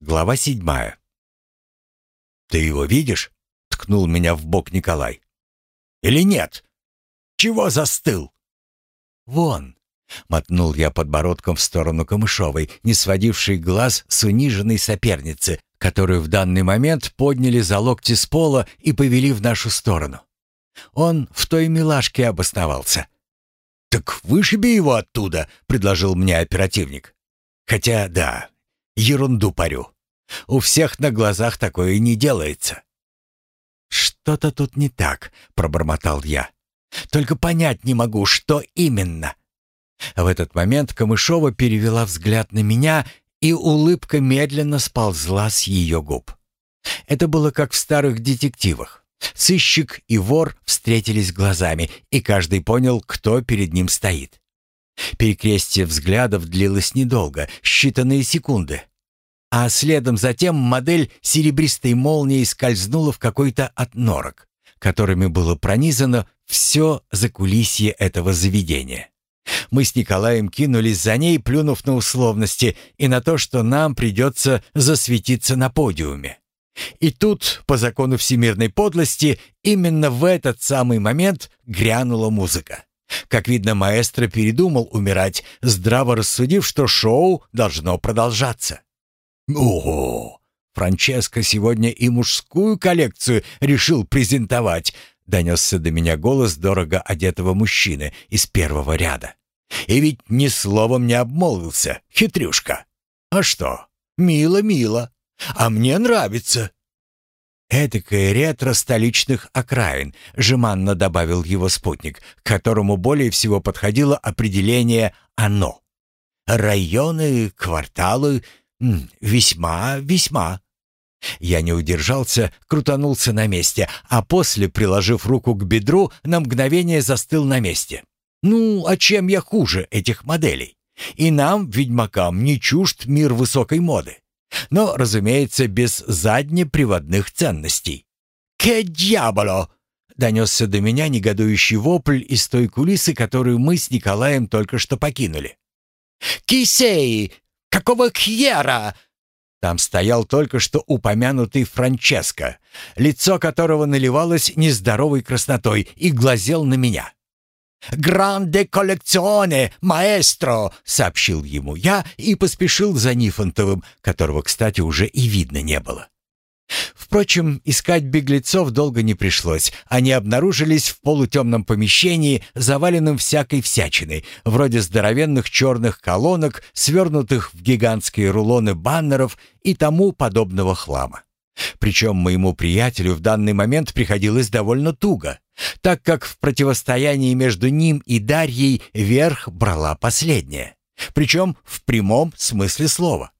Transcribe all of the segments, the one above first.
Глава седьмая. «Ты его видишь?» — ткнул меня в бок Николай. «Или нет? Чего застыл?» «Вон!» — мотнул я подбородком в сторону Камышовой, не сводившей глаз с униженной соперницы, которую в данный момент подняли за локти с пола и повели в нашу сторону. Он в той милашке обосновался. «Так вышиби его оттуда», — предложил мне оперативник. «Хотя, да, Ерунду парю. У всех на глазах такое не делается. Что-то тут не так, пробормотал я. Только понять не могу, что именно. В этот момент Камышова перевела взгляд на меня, и улыбка медленно сползла с ее губ. Это было как в старых детективах. Сыщик и вор встретились глазами, и каждый понял, кто перед ним стоит. Перекрестие взглядов длилось недолго, считанные секунды. А следом затем модель серебристой молнии скользнула в какой-то отнорок, которыми было пронизано все закулисье этого заведения. Мы с Николаем кинулись за ней, плюнув на условности и на то, что нам придется засветиться на подиуме. И тут, по закону всемирной подлости, именно в этот самый момент грянула музыка. Как видно, маэстро передумал умирать, здраво рассудив, что шоу должно продолжаться. «Ого! Франческо сегодня и мужскую коллекцию решил презентовать», — донесся до меня голос дорого одетого мужчины из первого ряда. «И ведь ни словом не обмолвился, хитрюшка. А что? Мило-мило. А мне нравится». «Этакое ретро столичных окраин», — жеманно добавил его спутник, к которому более всего подходило определение «оно». «Районы, кварталы, «Весьма, весьма». Я не удержался, крутанулся на месте, а после, приложив руку к бедру, на мгновение застыл на месте. «Ну, а чем я хуже этих моделей? И нам, ведьмакам, не чужд мир высокой моды. Но, разумеется, без заднеприводных ценностей». «Ке дьяволо!» — донесся до меня негодующий вопль из той кулисы, которую мы с Николаем только что покинули. «Кисей! Какого хьера?» Там стоял только что упомянутый Франческо, лицо которого наливалось нездоровой краснотой и глазел на меня. «Гранде коллекционе, маэстро!» — сообщил ему я и поспешил за Нифонтовым, которого, кстати, уже и видно не было. Впрочем, искать беглецов долго не пришлось. Они обнаружились в полутемном помещении, заваленном всякой всячиной, вроде здоровенных черных колонок, свернутых в гигантские рулоны баннеров и тому подобного хлама. Причем моему приятелю в данный момент приходилось довольно туго, так как в противостоянии между ним и Дарьей верх брала последняя. Причем в прямом смысле слова.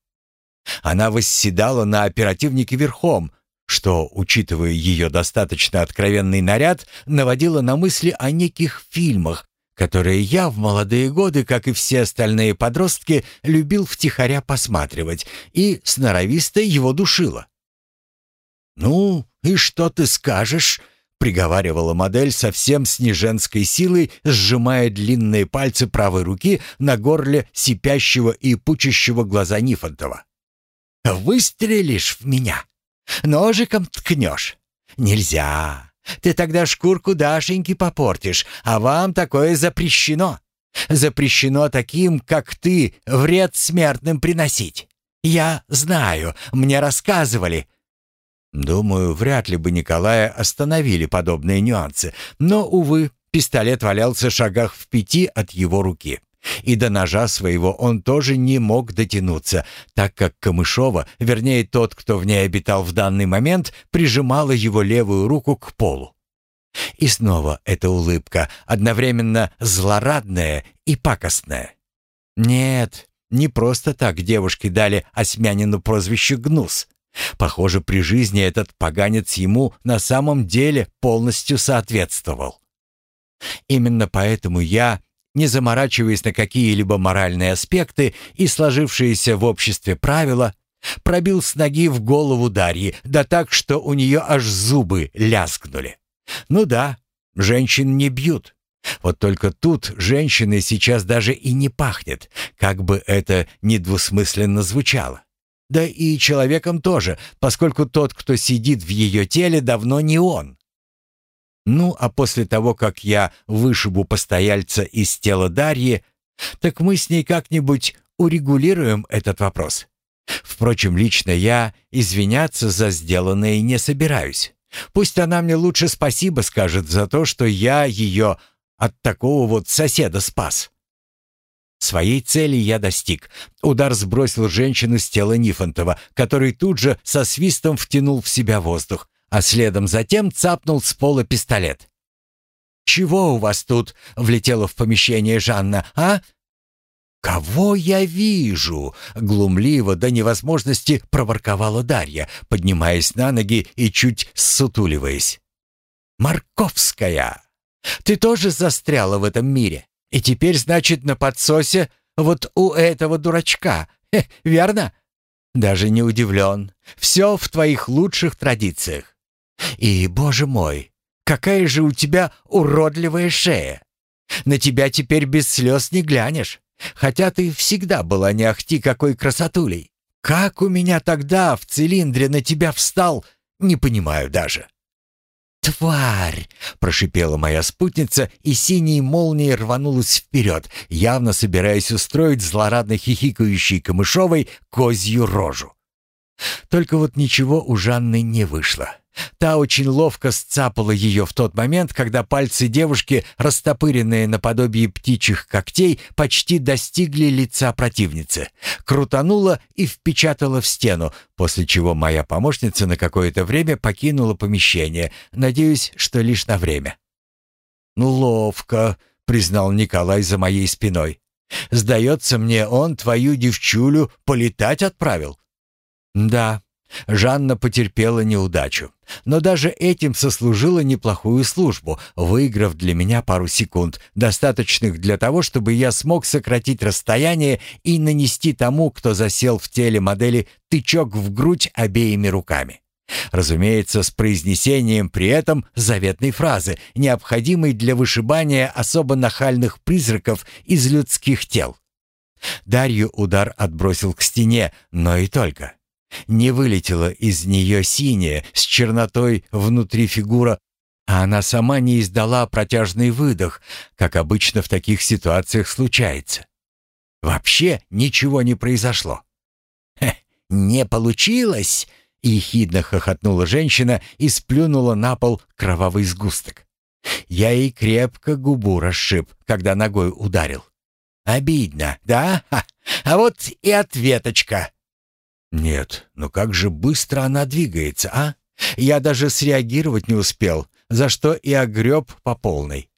Она восседала на оперативнике верхом, что, учитывая ее достаточно откровенный наряд, наводило на мысли о неких фильмах, которые я в молодые годы, как и все остальные подростки, любил втихаря посматривать, и сноровисто его душило. «Ну, и что ты скажешь?» — приговаривала модель совсем с неженской силой, сжимая длинные пальцы правой руки на горле сипящего и пучащего глаза Нифонтова. Выстрелишь в меня, ножиком ткнешь. Нельзя. Ты тогда шкурку Дашеньки попортишь, а вам такое запрещено. Запрещено таким, как ты, вред смертным приносить. Я знаю, мне рассказывали. Думаю, вряд ли бы Николая остановили подобные нюансы, но, увы, пистолет валялся шагах в пяти от его руки. И до ножа своего он тоже не мог дотянуться, так как Камышова, вернее тот, кто в ней обитал в данный момент, прижимала его левую руку к полу. И снова эта улыбка, одновременно злорадная и пакостная. Нет, не просто так девушке дали осмянину прозвище «Гнус». Похоже, при жизни этот поганец ему на самом деле полностью соответствовал. Именно поэтому я не заморачиваясь на какие-либо моральные аспекты и сложившиеся в обществе правила, пробил с ноги в голову Дарьи, да так, что у нее аж зубы лязгнули. Ну да, женщин не бьют. Вот только тут женщины сейчас даже и не пахнет, как бы это недвусмысленно звучало. Да и человеком тоже, поскольку тот, кто сидит в ее теле, давно не он. Ну, а после того, как я вышибу постояльца из тела Дарьи, так мы с ней как-нибудь урегулируем этот вопрос. Впрочем, лично я извиняться за сделанное не собираюсь. Пусть она мне лучше спасибо скажет за то, что я ее от такого вот соседа спас. Своей цели я достиг. Удар сбросил женщину с тела Нифонтова, который тут же со свистом втянул в себя воздух, а следом затем цапнул с пола пистолет. «Чего у вас тут?» — влетела в помещение Жанна. «А?» «Кого я вижу?» — глумливо до невозможности проворковала Дарья, поднимаясь на ноги и чуть ссутуливаясь. «Марковская! Ты тоже застряла в этом мире? И теперь, значит, на подсосе вот у этого дурачка, Хе, верно? Даже не удивлен. Все в твоих лучших традициях. И, боже мой, какая же у тебя уродливая шея! На тебя теперь без слез не глянешь. Хотя ты всегда была не ахти какой красотулей. Как у меня тогда в цилиндре на тебя встал, не понимаю даже. «Тварь!» — прошипела моя спутница, и синей молнией рванулась вперед, явно собираясь устроить злорадно хихикающей Камышовой козью рожу. Только вот ничего у Жанны не вышло. Та очень ловко сцапала ее в тот момент, когда пальцы девушки, растопыренные наподобие птичьих когтей, почти достигли лица противницы. Крутанула и впечатала в стену, после чего моя помощница на какое-то время покинула помещение, надеюсь, что лишь на время. «Ну, ловко», — признал Николай за моей спиной. «Сдается мне, он твою девчулю полетать отправил». «Да», Жанна потерпела неудачу, но даже этим сослужила неплохую службу, выиграв для меня пару секунд, достаточных для того, чтобы я смог сократить расстояние и нанести тому, кто засел в теле модели, тычок в грудь обеими руками. Разумеется, с произнесением при этом заветной фразы, необходимой для вышибания особо нахальных призраков из людских тел. Дарью удар отбросил к стене, но и только. Не вылетела из нее синяя, с чернотой внутри фигура, а она сама не издала протяжный выдох, как обычно в таких ситуациях случается. Вообще ничего не произошло. «Хе, не получилось!» — ехидно хохотнула женщина и сплюнула на пол кровавый сгусток. Я ей крепко губу расшиб, когда ногой ударил. «Обидно, да? А вот и ответочка!» Нет, но как же быстро она двигается, а? Я даже среагировать не успел, за что и огреб по полной.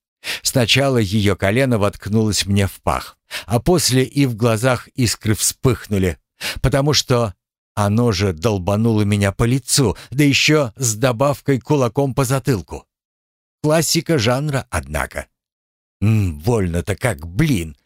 Сначала ее колено воткнулось мне в пах, а после и в глазах искры вспыхнули, потому что оно же долбануло меня по лицу, да еще с добавкой кулаком по затылку. Классика жанра, однако. Больно-то как, блин.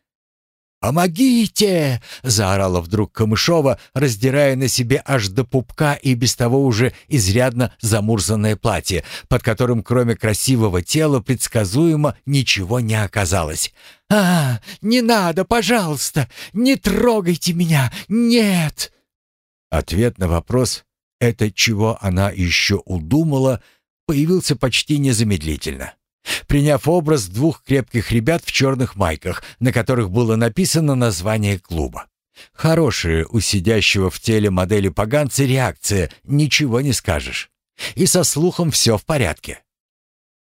«Помогите!» — заорала вдруг Камышова, раздирая на себе аж до пупка и без того уже изрядно замурзанное платье, под которым кроме красивого тела предсказуемо ничего не оказалось. «А, не надо, пожалуйста! Не трогайте меня! Нет!» Ответ на вопрос «это чего она еще удумала?» появился почти незамедлительно приняв образ двух крепких ребят в черных майках, на которых было написано название клуба. Хорошая у сидящего в теле модели поганца реакция, ничего не скажешь. И со слухом все в порядке.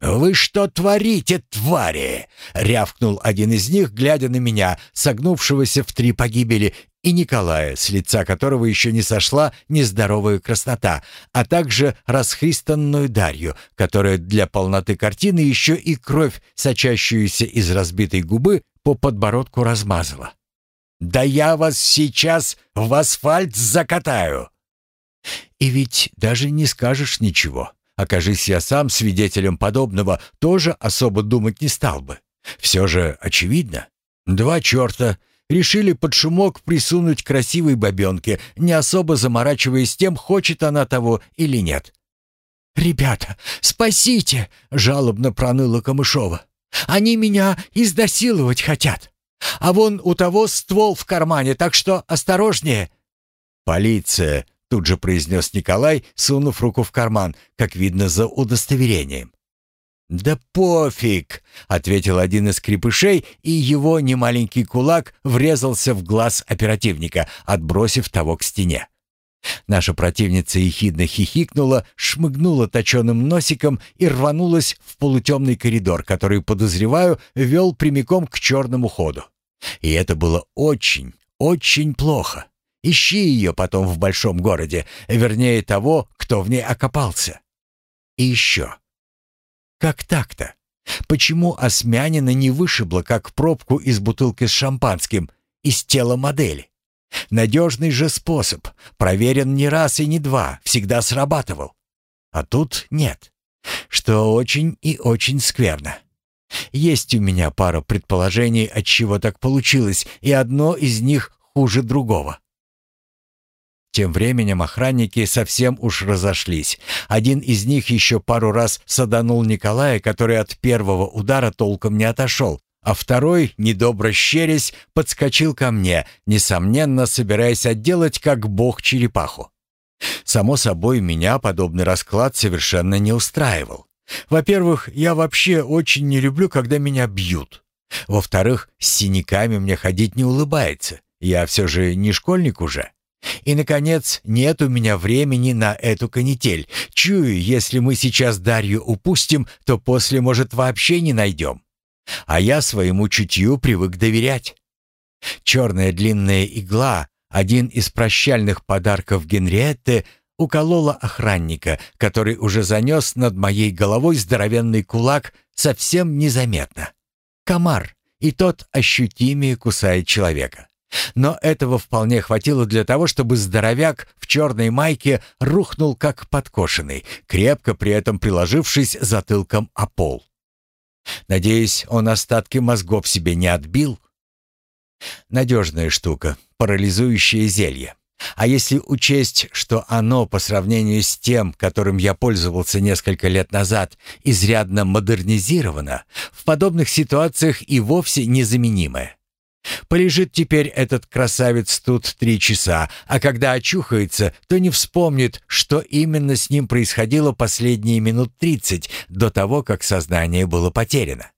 «Вы что творите, твари?» — рявкнул один из них, глядя на меня, согнувшегося в три погибели, и Николая, с лица которого еще не сошла нездоровая краснота, а также расхристанную Дарью, которая для полноты картины еще и кровь, сочащуюся из разбитой губы, по подбородку размазала. «Да я вас сейчас в асфальт закатаю!» И ведь даже не скажешь ничего. Окажись я сам свидетелем подобного, тоже особо думать не стал бы. Все же очевидно. Два черта решили под шумок присунуть красивой бабенке, не особо заморачиваясь тем, хочет она того или нет. «Ребята, спасите!» — жалобно проныла Камышова. «Они меня изнасиловать хотят. А вон у того ствол в кармане, так что осторожнее!» полиция», — тут же произнес Николай, сунув руку в карман, как видно за удостоверением. «Да пофиг!» — ответил один из крепышей, и его немаленький кулак врезался в глаз оперативника, отбросив того к стене. Наша противница ехидно хихикнула, шмыгнула точеным носиком и рванулась в полутемный коридор, который, подозреваю, вел прямиком к черному ходу. И это было очень, очень плохо. Ищи ее потом в большом городе, вернее того, кто в ней окопался. И еще. Как так-то? Почему Осмянина не вышибло, как пробку из бутылки с шампанским, из тела модели? Надежный же способ, проверен не раз и не два, всегда срабатывал. А тут нет, что очень и очень скверно. Есть у меня пара предположений, от чего так получилось, и одно из них хуже другого. Тем временем охранники совсем уж разошлись. Один из них еще пару раз саданул Николая, который от первого удара толком не отошел, а второй, недобро щерясь, подскочил ко мне, несомненно собираясь отделать как бог черепаху. Само собой, меня подобный расклад совершенно не устраивал. Во-первых, я вообще очень не люблю, когда меня бьют. Во-вторых, с синяками мне ходить не улыбается. Я все же не школьник уже. И, наконец, нет у меня времени на эту канитель. Чую, если мы сейчас Дарью упустим, то после, может, вообще не найдем. А я своему чутью привык доверять. Черная длинная игла, один из прощальных подарков Генриетты, уколола охранника, который уже занес над моей головой здоровенный кулак совсем незаметно. Комар, и тот ощутимее кусает человека. Но этого вполне хватило для того, чтобы здоровяк в черной майке рухнул как подкошенный, крепко при этом приложившись затылком о пол. Надеюсь, он остатки мозгов себе не отбил. Надежная штука, парализующее зелье. А если учесть, что оно по сравнению с тем, которым я пользовался несколько лет назад, изрядно модернизировано, в подобных ситуациях и вовсе незаменимое. Полежит теперь этот красавец тут три часа, а когда очухается, то не вспомнит, что именно с ним происходило последние минут тридцать до того, как сознание было потеряно.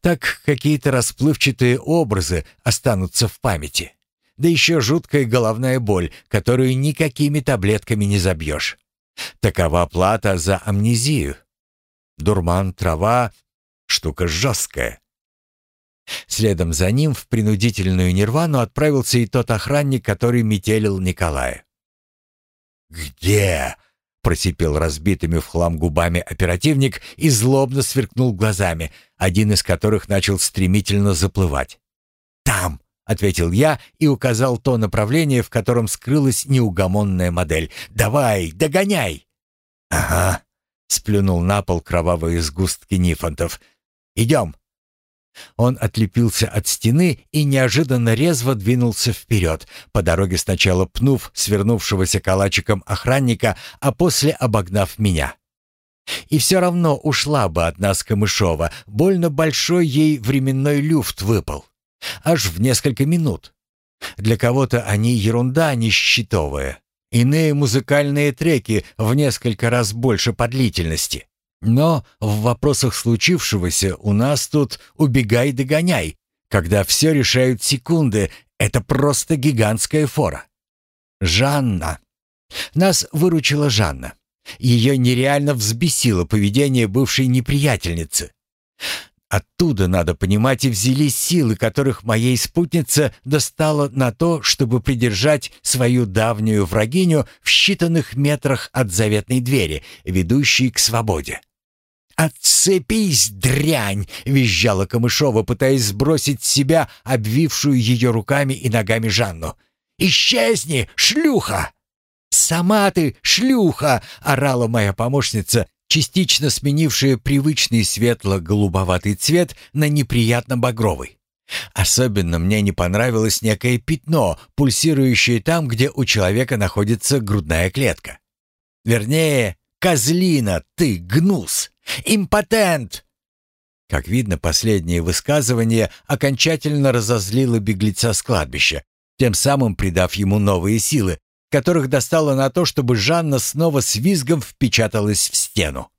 Так какие-то расплывчатые образы останутся в памяти. Да еще жуткая головная боль, которую никакими таблетками не забьешь. Такова плата за амнезию. Дурман, трава — штука жесткая. Следом за ним в принудительную нирвану отправился и тот охранник, который метелил Николая. «Где?» — просипел разбитыми в хлам губами оперативник и злобно сверкнул глазами, один из которых начал стремительно заплывать. «Там!» — ответил я и указал то направление, в котором скрылась неугомонная модель. «Давай, догоняй!» «Ага», — сплюнул на пол кровавые сгустки нифонтов. «Идем!» Он отлепился от стены и неожиданно резво двинулся вперед, по дороге сначала пнув свернувшегося калачиком охранника, а после обогнав меня. И все равно ушла бы от нас Камышова, больно большой ей временной люфт выпал. Аж в несколько минут. Для кого-то они ерунда несчетовая. Иные музыкальные треки в несколько раз больше по длительности. Но в вопросах случившегося у нас тут убегай-догоняй, когда все решают секунды, это просто гигантская фора. Жанна. Нас выручила Жанна. Ее нереально взбесило поведение бывшей неприятельницы. Оттуда, надо понимать, и взялись силы, которых моей спутнице достало на то, чтобы придержать свою давнюю врагиню в считанных метрах от заветной двери, ведущей к свободе. «Отцепись, дрянь!» — визжала Камышова, пытаясь сбросить с себя обвившую ее руками и ногами Жанну. «Исчезни, шлюха!» «Сама ты, шлюха!» — орала моя помощница, частично сменившая привычный светло-голубоватый цвет на неприятно багровый. Особенно мне не понравилось некое пятно, пульсирующее там, где у человека находится грудная клетка. Вернее, козлина, ты, гнус! Импотент!» Как видно, последнее высказывание окончательно разозлило беглеца с кладбища, тем самым придав ему новые силы, которых достало на то, чтобы Жанна снова с визгом впечаталась в стену.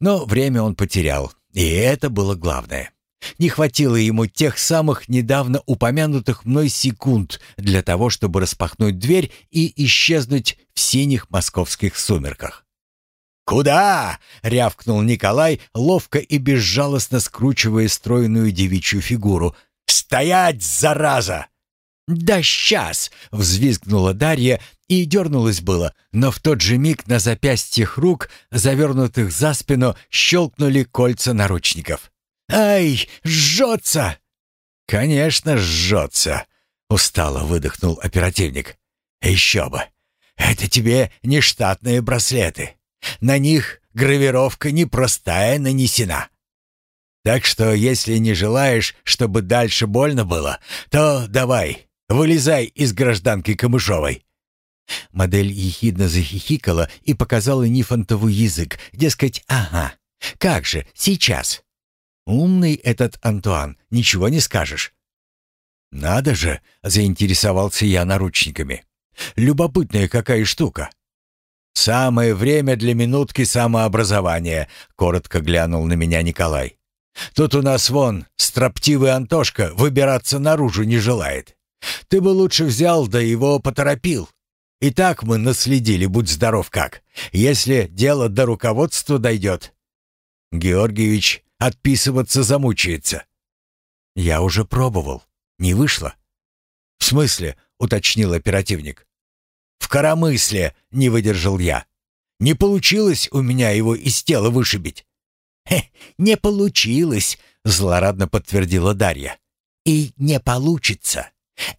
Но время он потерял, и это было главное. Не хватило ему тех самых недавно упомянутых мной секунд для того, чтобы распахнуть дверь и исчезнуть в синих московских сумерках. «Куда?» — рявкнул Николай, ловко и безжалостно скручивая стройную девичью фигуру. «Стоять, зараза!» «Да сейчас!» — взвизгнула Дарья и дернулась было, но в тот же миг на запястьях рук, завернутых за спину, щелкнули кольца наручников. «Ай, жжется!» «Конечно, жжется!» — устало выдохнул оперативник. «Еще бы! Это тебе не штатные браслеты. На них гравировка непростая нанесена. Так что, если не желаешь, чтобы дальше больно было, то давай, вылезай из гражданки Камышовой». Модель ехидно захихикала и показала Нифонтову язык, дескать, ага, как же, сейчас. Умный этот Антуан, ничего не скажешь. «Надо же!» — заинтересовался я наручниками. «Любопытная какая штука. «Самое время для минутки самообразования», — коротко глянул на меня Николай. «Тут у нас вон строптивый Антошка выбираться наружу не желает. Ты бы лучше взял да его поторопил. И так мы наследили, будь здоров как. Если дело до руководства дойдет, Георгиевич отписываться замучается». «Я уже пробовал. Не вышло». «В смысле?» — уточнил оперативник. «В коромысле!» — не выдержал я. «Не получилось у меня его из тела вышибить». «Хе, не получилось!» — злорадно подтвердила Дарья. «И не получится.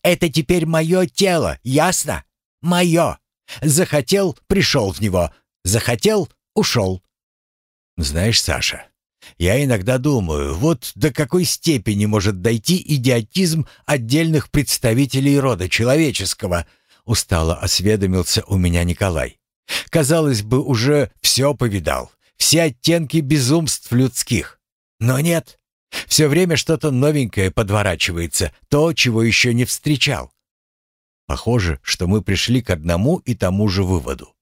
Это теперь мое тело, ясно? Мое. Захотел — пришел в него. Захотел — ушел». «Знаешь, Саша, я иногда думаю, вот до какой степени может дойти идиотизм отдельных представителей рода человеческого», устало осведомился у меня Николай. Казалось бы, уже все повидал, все оттенки безумств людских. Но нет, все время что-то новенькое подворачивается, то, чего еще не встречал. Похоже, что мы пришли к одному и тому же выводу.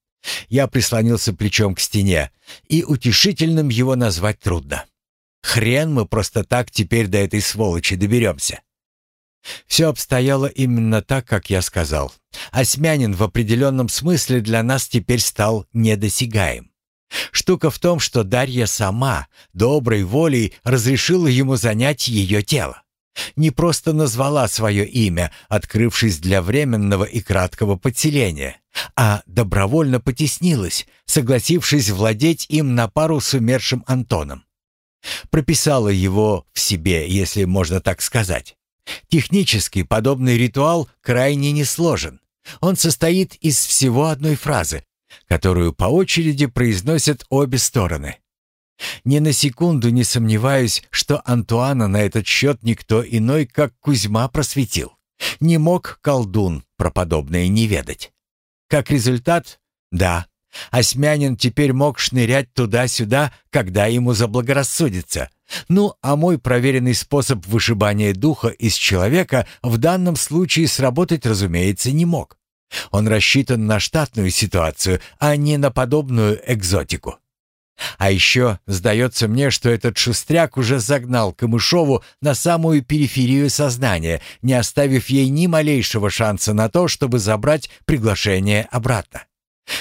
Я прислонился плечом к стене, и утешительным его назвать трудно. Хрен мы просто так теперь до этой сволочи доберемся. Все обстояло именно так, как я сказал. Осмянин в определенном смысле для нас теперь стал недосягаем. Штука в том, что Дарья сама, доброй волей, разрешила ему занять ее тело. Не просто назвала свое имя, открывшись для временного и краткого подселения, а добровольно потеснилась, согласившись владеть им на пару с умершим Антоном. Прописала его в себе, если можно так сказать. Технически подобный ритуал крайне несложен. Он состоит из всего одной фразы, которую по очереди произносят обе стороны. Ни на секунду не сомневаюсь, что Антуана на этот счет никто иной, как Кузьма, просветил. Не мог колдун про подобное не ведать. Как результат, да, Осмянин теперь мог шнырять туда-сюда, когда ему заблагорассудится. Ну, а мой проверенный способ вышибания духа из человека в данном случае сработать, разумеется, не мог. Он рассчитан на штатную ситуацию, а не на подобную экзотику. А еще сдается мне, что этот шустряк уже загнал Камышову на самую периферию сознания, не оставив ей ни малейшего шанса на то, чтобы забрать приглашение обратно.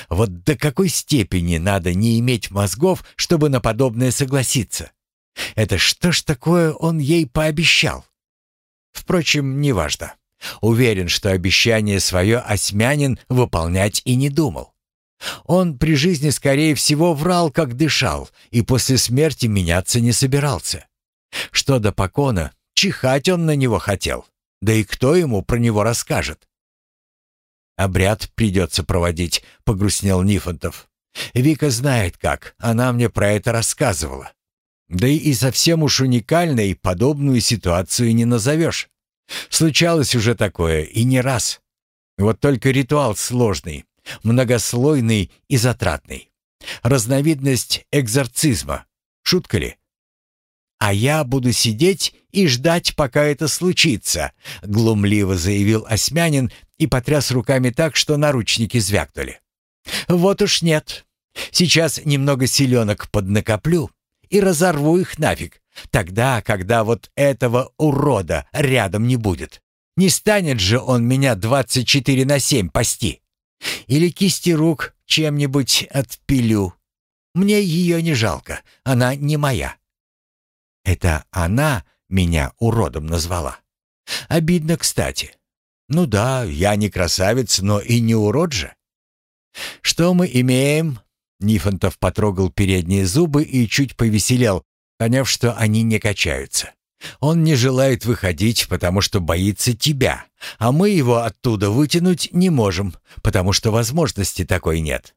Вот до какой степени надо не иметь мозгов, чтобы на подобное согласиться? Это что ж такое он ей пообещал? Впрочем, неважно. Уверен, что обещание свое Осмянин выполнять и не думал. Он при жизни, скорее всего, врал, как дышал, и после смерти меняться не собирался. Что до Покона, чихать он на него хотел. Да и кто ему про него расскажет? «Обряд придется проводить», — погрустнел Нифонтов. «Вика знает как, она мне про это рассказывала. Да и совсем уж уникальной подобную ситуацию не назовешь. Случалось уже такое и не раз. Вот только ритуал сложный, многослойный и затратный. Разновидность экзорцизма. Шутка ли? А я буду сидеть и ждать, пока это случится», — глумливо заявил Осмянин и потряс руками так, что наручники звякнули. «Вот уж нет. Сейчас немного селенок поднакоплю и разорву их нафиг. Тогда, когда вот этого урода рядом не будет. Не станет же он меня 24 на 7 пасти. Или кисти рук чем-нибудь отпилю. Мне ее не жалко, она не моя. Это она меня уродом назвала. Обидно, кстати. Ну да, я не красавец, но и не урод же. Что мы имеем? Нифонтов потрогал передние зубы и чуть повеселел, поняв, что они не качаются. Он не желает выходить, потому что боится тебя, а мы его оттуда вытянуть не можем, потому что возможности такой нет.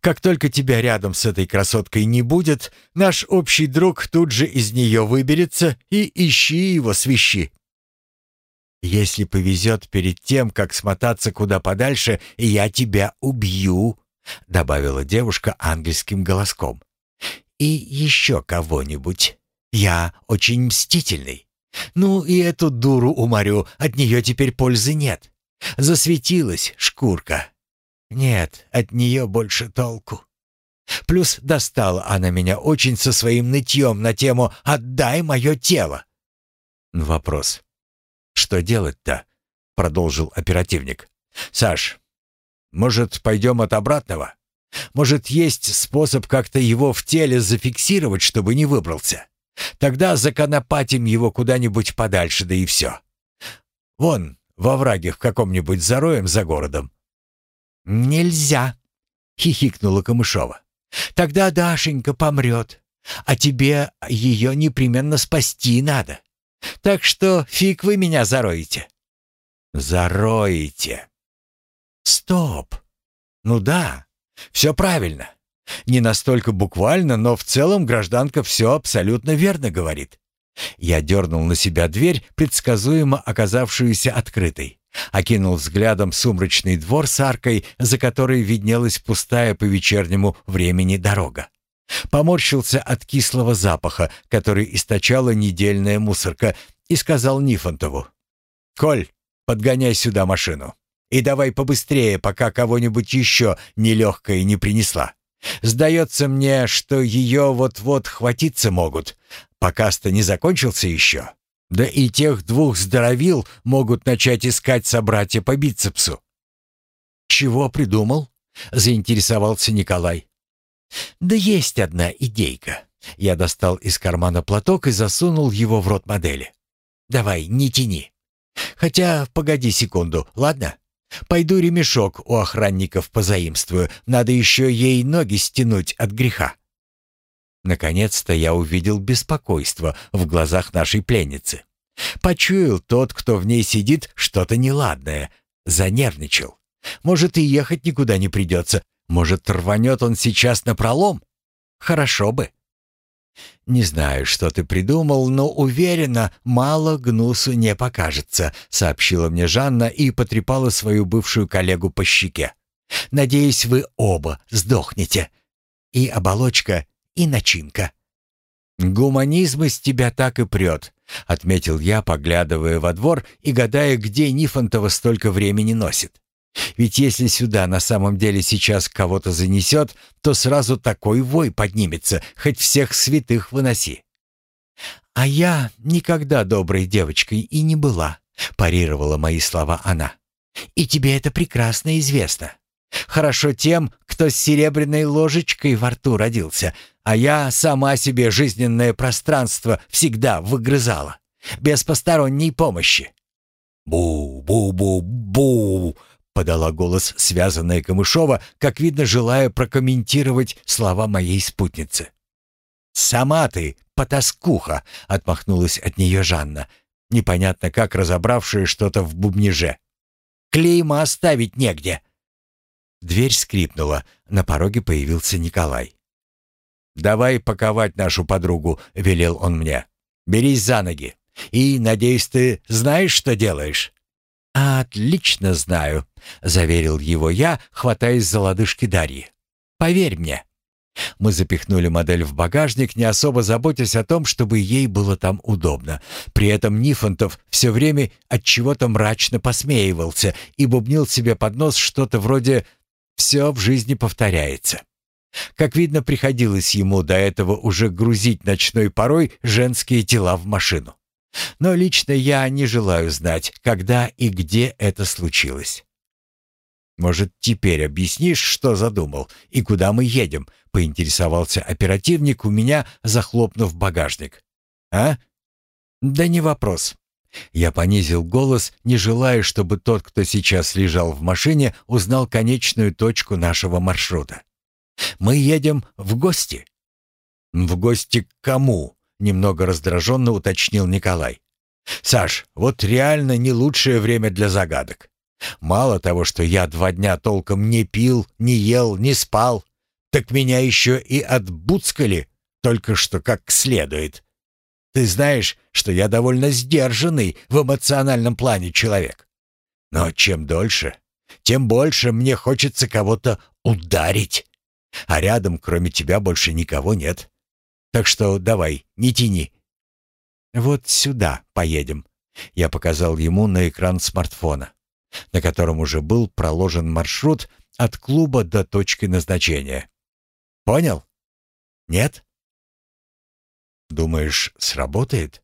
Как только тебя рядом с этой красоткой не будет, наш общий друг тут же из нее выберется и ищи его свищи. Если повезет перед тем, как смотаться куда подальше, я тебя убью, добавила девушка ангельским голоском. И еще кого-нибудь. Я очень мстительный. Ну и эту дуру уморю, от нее теперь пользы нет. Засветилась шкурка. Нет, от нее больше толку. Плюс достала она меня очень со своим нытьем на тему «отдай мое тело». Вопрос. «Что делать-то?» — продолжил оперативник. «Саш, может, пойдем от обратного? Может, есть способ как-то его в теле зафиксировать, чтобы не выбрался? Тогда законопатим его куда-нибудь подальше, да и все. Вон, во враге в каком-нибудь зароем за городом. «Нельзя!» — хихикнула Камышова. «Тогда Дашенька помрет, а тебе ее непременно спасти надо. Так что фиг вы меня зароете». «Зароете!» «Стоп! Ну да, все правильно. Не настолько буквально, но в целом гражданка все абсолютно верно говорит. Я дернул на себя дверь, предсказуемо оказавшуюся открытой. Окинул взглядом сумрачный двор с аркой, за которой виднелась пустая по вечернему времени дорога. Поморщился от кислого запаха, который источала недельная мусорка, и сказал Нифонтову. «Коль, подгоняй сюда машину. И давай побыстрее, пока кого-нибудь еще нелегкая не принесла. Сдается мне, что ее вот-вот хватиться могут. Показ-то не закончился еще. Да и тех двух здоровил могут начать искать собратья по бицепсу. «Чего придумал?» — заинтересовался Николай. «Да есть одна идейка». Я достал из кармана платок и засунул его в рот модели. «Давай, не тяни. Хотя, погоди секунду, ладно? Пойду ремешок у охранников позаимствую. Надо еще ей ноги стянуть от греха». Наконец-то я увидел беспокойство в глазах нашей пленницы. Почуял тот, кто в ней сидит, что-то неладное. Занервничал. Может, и ехать никуда не придется. Может, рванет он сейчас на пролом? Хорошо бы. «Не знаю, что ты придумал, но уверена, мало гнусу не покажется», — сообщила мне Жанна и потрепала свою бывшую коллегу по щеке. «Надеюсь, вы оба сдохнете. И оболочка и начинка. «Гуманизм из тебя так и прет», — отметил я, поглядывая во двор и гадая, где Нифонтова столько времени носит. «Ведь если сюда на самом деле сейчас кого-то занесет, то сразу такой вой поднимется, хоть всех святых выноси». «А я никогда доброй девочкой и не была», — парировала мои слова она. «И тебе это прекрасно известно. Хорошо тем, кто с серебряной ложечкой во рту родился, а я сама себе жизненное пространство всегда выгрызала, без посторонней помощи. «Бу-бу-бу-бу!» — подала голос связанная Камышова, как видно, желая прокомментировать слова моей спутницы. «Сама ты, потаскуха!» — отмахнулась от нее Жанна, непонятно как разобравшая что-то в бубниже. «Клейма оставить негде!» Дверь скрипнула, на пороге появился Николай. «Давай паковать нашу подругу», — велел он мне. «Берись за ноги. И, надеюсь, ты знаешь, что делаешь?» «Отлично знаю», — заверил его я, хватаясь за лодыжки Дарьи. «Поверь мне». Мы запихнули модель в багажник, не особо заботясь о том, чтобы ей было там удобно. При этом Нифонтов все время от чего-то мрачно посмеивался и бубнил себе под нос что-то вроде «все в жизни повторяется». Как видно, приходилось ему до этого уже грузить ночной порой женские тела в машину. Но лично я не желаю знать, когда и где это случилось. «Может, теперь объяснишь, что задумал и куда мы едем?» — поинтересовался оперативник у меня, захлопнув багажник. «А? Да не вопрос». Я понизил голос, не желая, чтобы тот, кто сейчас лежал в машине, узнал конечную точку нашего маршрута. «Мы едем в гости». «В гости к кому?» — немного раздраженно уточнил Николай. «Саш, вот реально не лучшее время для загадок. Мало того, что я два дня толком не пил, не ел, не спал, так меня еще и отбуцкали, только что как следует. Ты знаешь, что я довольно сдержанный в эмоциональном плане человек. Но чем дольше, тем больше мне хочется кого-то ударить. А рядом, кроме тебя, больше никого нет. Так что давай, не тяни. Вот сюда поедем. Я показал ему на экран смартфона на котором уже был проложен маршрут от клуба до точки назначения. Понял? Нет? Думаешь, сработает?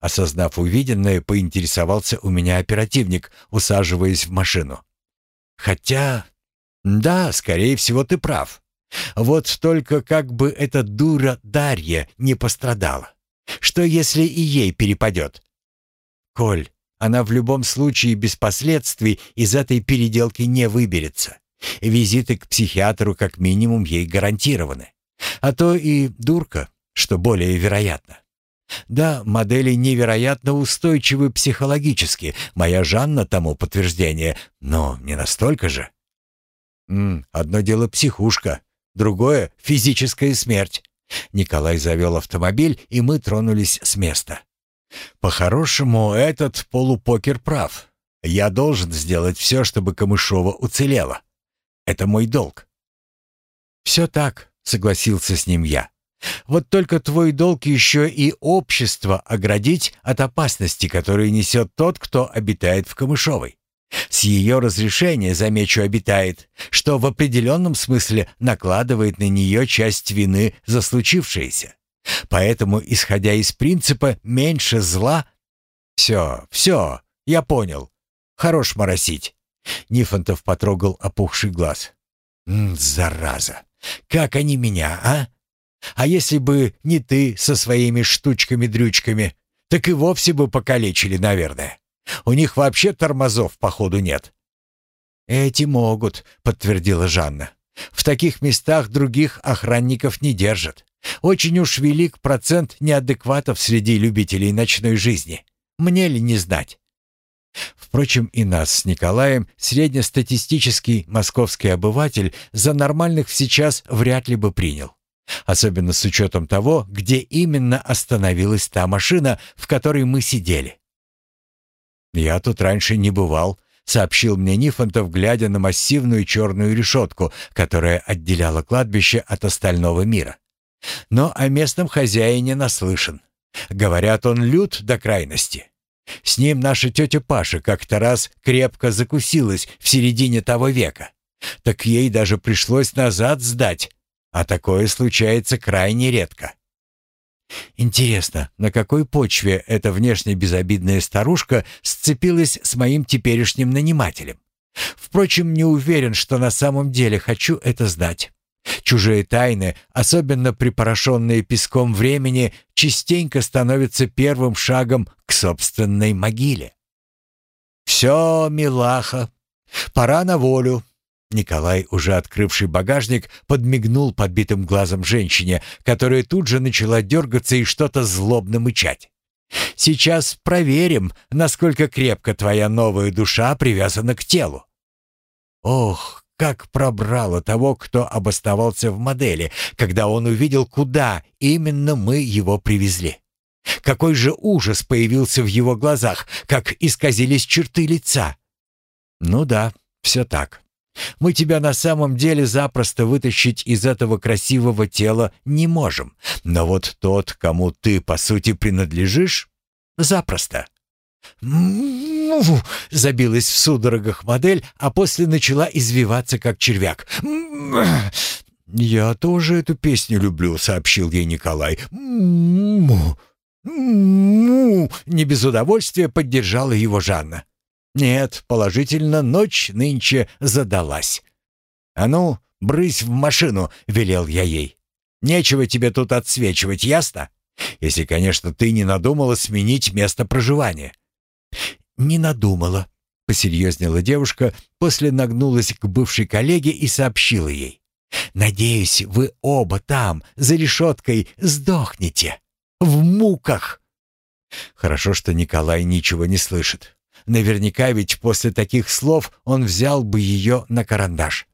Осознав увиденное, поинтересовался у меня оперативник, усаживаясь в машину. Хотя... Да, скорее всего, ты прав. Вот только как бы эта дура Дарья не пострадала. Что если и ей перепадет? Коль, она в любом случае без последствий из этой переделки не выберется. Визиты к психиатру как минимум ей гарантированы. А то и дурка, что более вероятно. Да, модели невероятно устойчивы психологически, моя Жанна тому подтверждение, но не настолько же. М одно дело психушка, другое — физическая смерть. Николай завел автомобиль, и мы тронулись с места. По-хорошему, этот полупокер прав. Я должен сделать все, чтобы Камышова уцелела. Это мой долг. Все так, согласился с ним я. Вот только твой долг еще и общество оградить от опасности, которую несет тот, кто обитает в Камышовой. С ее разрешения, замечу, обитает, что в определенном смысле накладывает на нее часть вины за случившееся. Поэтому, исходя из принципа «меньше зла...» «Все, все, я понял. Хорош моросить». Нифонтов потрогал опухший глаз. «М, «Зараза! Как они меня, а? А если бы не ты со своими штучками-дрючками, так и вовсе бы покалечили, наверное. У них вообще тормозов, походу, нет». «Эти могут», — подтвердила Жанна. «В таких местах других охранников не держат. Очень уж велик процент неадекватов среди любителей ночной жизни. Мне ли не знать? Впрочем, и нас с Николаем среднестатистический московский обыватель за нормальных сейчас вряд ли бы принял. Особенно с учетом того, где именно остановилась та машина, в которой мы сидели. «Я тут раньше не бывал», — сообщил мне Нифонтов, глядя на массивную черную решетку, которая отделяла кладбище от остального мира. Но о местном хозяине наслышан. Говорят, он лют до крайности. С ним наша тетя Паша как-то раз крепко закусилась в середине того века. Так ей даже пришлось назад сдать, а такое случается крайне редко. Интересно, на какой почве эта внешне безобидная старушка сцепилась с моим теперешним нанимателем? Впрочем, не уверен, что на самом деле хочу это знать. Чужие тайны, особенно припорошенные песком времени, частенько становятся первым шагом к собственной могиле. «Все, милаха, пора на волю», Николай, уже открывший багажник, подмигнул подбитым глазом женщине, которая тут же начала дергаться и что-то злобно мычать. «Сейчас проверим, насколько крепко твоя новая душа привязана к телу». Ох, как пробрало того, кто обосновался в модели, когда он увидел, куда именно мы его привезли. Какой же ужас появился в его глазах, как исказились черты лица. Ну да, все так. Мы тебя на самом деле запросто вытащить из этого красивого тела не можем. Но вот тот, кому ты, по сути, принадлежишь, запросто. забилась в судорогах модель, а после начала извиваться, как червяк. «Я тоже эту песню люблю», — сообщил ей Николай. «Му-му». Не без удовольствия поддержала его Жанна. Нет, положительно, ночь нынче задалась. «А ну, брысь в машину», — велел я ей. «Нечего тебе тут отсвечивать, ясно? Если, конечно, ты не надумала сменить место проживания». «Не надумала», — посерьезнела девушка, после нагнулась к бывшей коллеге и сообщила ей. «Надеюсь, вы оба там, за решеткой, сдохнете. В муках». Хорошо, что Николай ничего не слышит. Наверняка ведь после таких слов он взял бы ее на карандаш.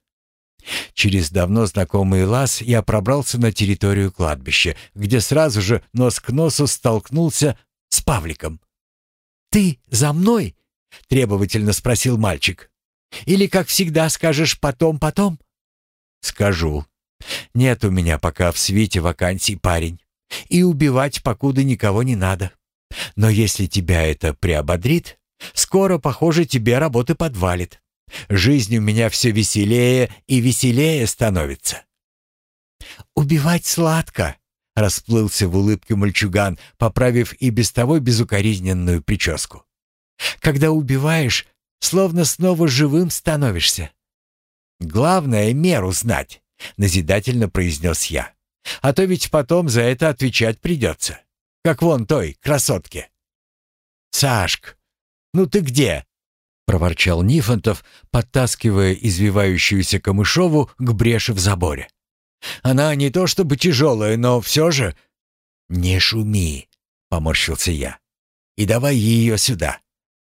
Через давно знакомый лаз я пробрался на территорию кладбища, где сразу же нос к носу столкнулся с Павликом. «Ты за мной?» — требовательно спросил мальчик. «Или, как всегда, скажешь «потом-потом»?» «Скажу. Нет у меня пока в свете вакансий, парень. И убивать покуда никого не надо. Но если тебя это приободрит, Скоро, похоже, тебе работы подвалит. Жизнь у меня все веселее и веселее становится». «Убивать сладко», — расплылся в улыбке мальчуган, поправив и без того безукоризненную прическу. «Когда убиваешь, словно снова живым становишься». «Главное — меру знать», — назидательно произнес я. «А то ведь потом за это отвечать придется. Как вон той красотке». «Сашк, «Ну ты где?» — проворчал Нифонтов, подтаскивая извивающуюся Камышову к бреши в заборе. «Она не то чтобы тяжелая, но все же...» «Не шуми!» — поморщился я. «И давай ее сюда.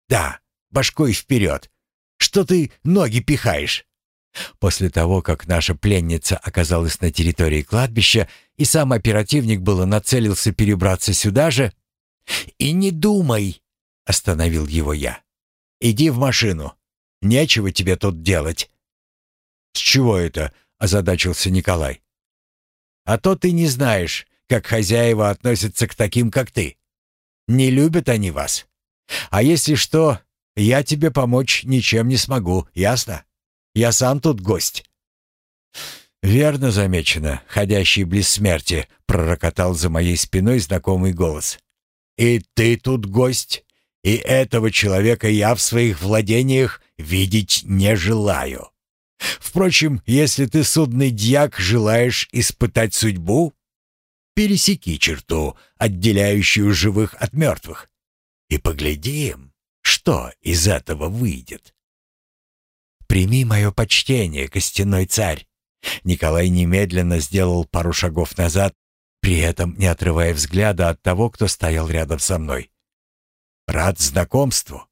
Да, башкой вперед. Что ты ноги пихаешь?» После того, как наша пленница оказалась на территории кладбища, и сам оперативник было нацелился перебраться сюда же, «И не думай!» Остановил его я. «Иди в машину. Нечего тебе тут делать». «С чего это?» — озадачился Николай. «А то ты не знаешь, как хозяева относятся к таким, как ты. Не любят они вас. А если что, я тебе помочь ничем не смогу, ясно? Я сам тут гость». «Верно замечено, ходящий близ смерти», — пророкотал за моей спиной знакомый голос. «И ты тут гость?» И этого человека я в своих владениях видеть не желаю. Впрочем, если ты, судный дьяк, желаешь испытать судьбу, пересеки черту, отделяющую живых от мертвых, и поглядим, что из этого выйдет. Прими мое почтение, костяной царь. Николай немедленно сделал пару шагов назад, при этом не отрывая взгляда от того, кто стоял рядом со мной. Рад знакомству».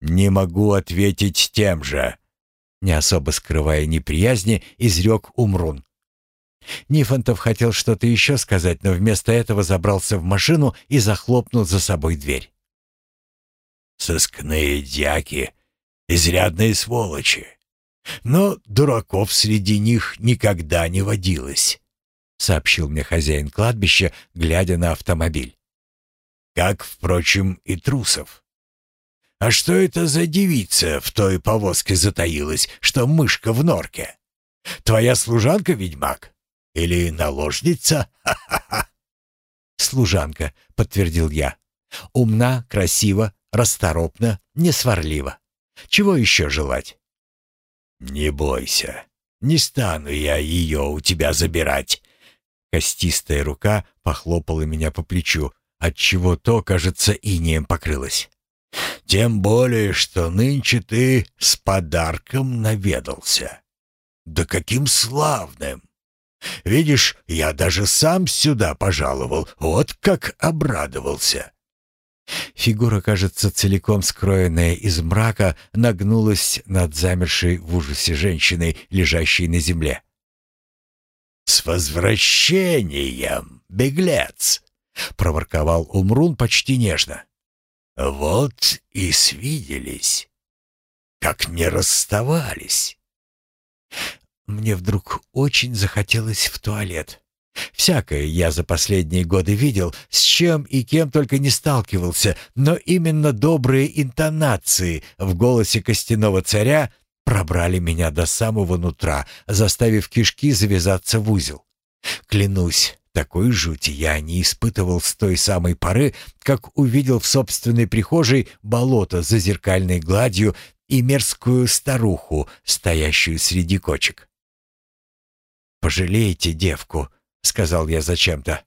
«Не могу ответить тем же», — не особо скрывая неприязни, изрек Умрун. Нифонтов хотел что-то еще сказать, но вместо этого забрался в машину и захлопнул за собой дверь. «Сыскные дяки, изрядные сволочи. Но дураков среди них никогда не водилось», — сообщил мне хозяин кладбища, глядя на автомобиль как, впрочем, и трусов. А что это за девица в той повозке затаилась, что мышка в норке? Твоя служанка, ведьмак? Или наложница? Ха-ха-ха!» «Служанка», — подтвердил я. «Умна, красива, расторопна, несварлива. Чего еще желать?» «Не бойся, не стану я ее у тебя забирать». Костистая рука похлопала меня по плечу, отчего то, кажется, инеем покрылось. «Тем более, что нынче ты с подарком наведался. Да каким славным! Видишь, я даже сам сюда пожаловал, вот как обрадовался!» Фигура, кажется, целиком скроенная из мрака, нагнулась над замершей в ужасе женщиной, лежащей на земле. «С возвращением, беглец!» — проворковал Умрун почти нежно. «Вот и свиделись. как не расставались. Мне вдруг очень захотелось в туалет. Всякое я за последние годы видел, с чем и кем только не сталкивался, но именно добрые интонации в голосе костяного царя пробрали меня до самого нутра, заставив кишки завязаться в узел. Клянусь, такой жути я не испытывал с той самой поры, как увидел в собственной прихожей болото за зеркальной гладью и мерзкую старуху, стоящую среди кочек. «Пожалейте девку», — сказал я зачем-то.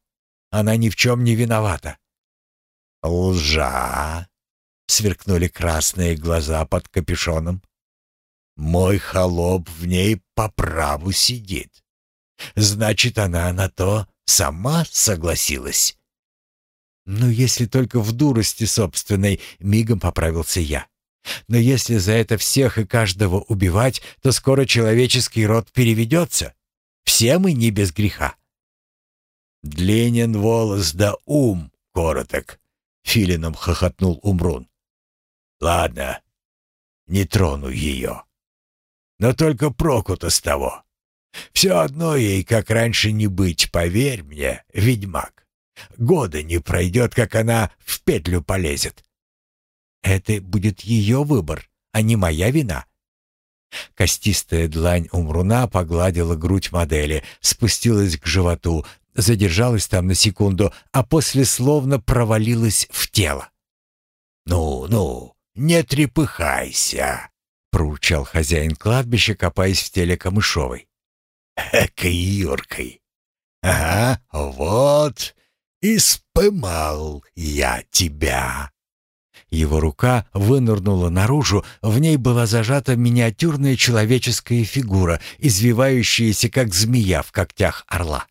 «Она ни в чем не виновата». «Лжа!» — сверкнули красные глаза под капюшоном. «Мой холоп в ней по праву сидит. Значит, она на то сама согласилась». «Ну, если только в дурости собственной», — мигом поправился я. «Но если за это всех и каждого убивать, то скоро человеческий род переведется. Все мы не без греха». «Длинен волос да ум короток», — филином хохотнул Умрун. «Ладно, не трону ее. Но только проку-то с того. Все одно ей, как раньше, не быть, поверь мне, ведьмак. Года не пройдет, как она в петлю полезет». «Это будет ее выбор, а не моя вина», Костистая длань умруна погладила грудь модели, спустилась к животу, задержалась там на секунду, а после словно провалилась в тело. «Ну, ну, не трепыхайся», — проучал хозяин кладбища, копаясь в теле Камышовой. «Экой Юркой! Ага, вот и я тебя!» Его рука вынырнула наружу, в ней была зажата миниатюрная человеческая фигура, извивающаяся, как змея в когтях орла.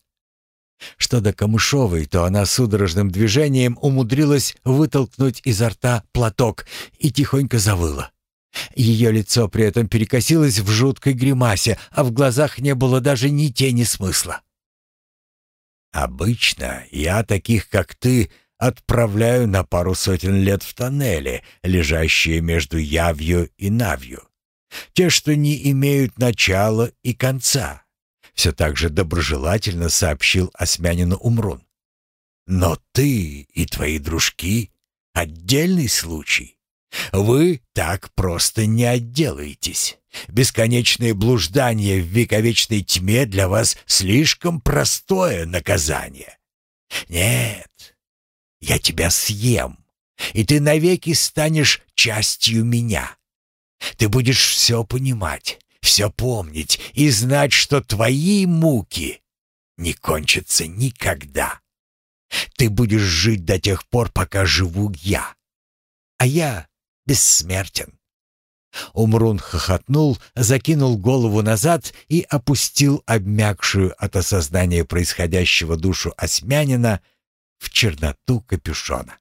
Что до Камышовой, то она судорожным движением умудрилась вытолкнуть изо рта платок и тихонько завыла. Ее лицо при этом перекосилось в жуткой гримасе, а в глазах не было даже ни тени смысла. «Обычно я таких, как ты, отправляю на пару сотен лет в тоннели, лежащие между явью и навью. Те, что не имеют начала и конца. Все так же доброжелательно сообщил Осмянину Умрун. Но ты и твои дружки — отдельный случай. Вы так просто не отделаетесь. Бесконечное блуждание в вековечной тьме для вас слишком простое наказание. Нет, я тебя съем, и ты навеки станешь частью меня. Ты будешь все понимать, все помнить и знать, что твои муки не кончатся никогда. Ты будешь жить до тех пор, пока живу я, а я бессмертен. Умрун хохотнул, закинул голову назад и опустил обмякшую от осознания происходящего душу осмянина в черноту капюшона.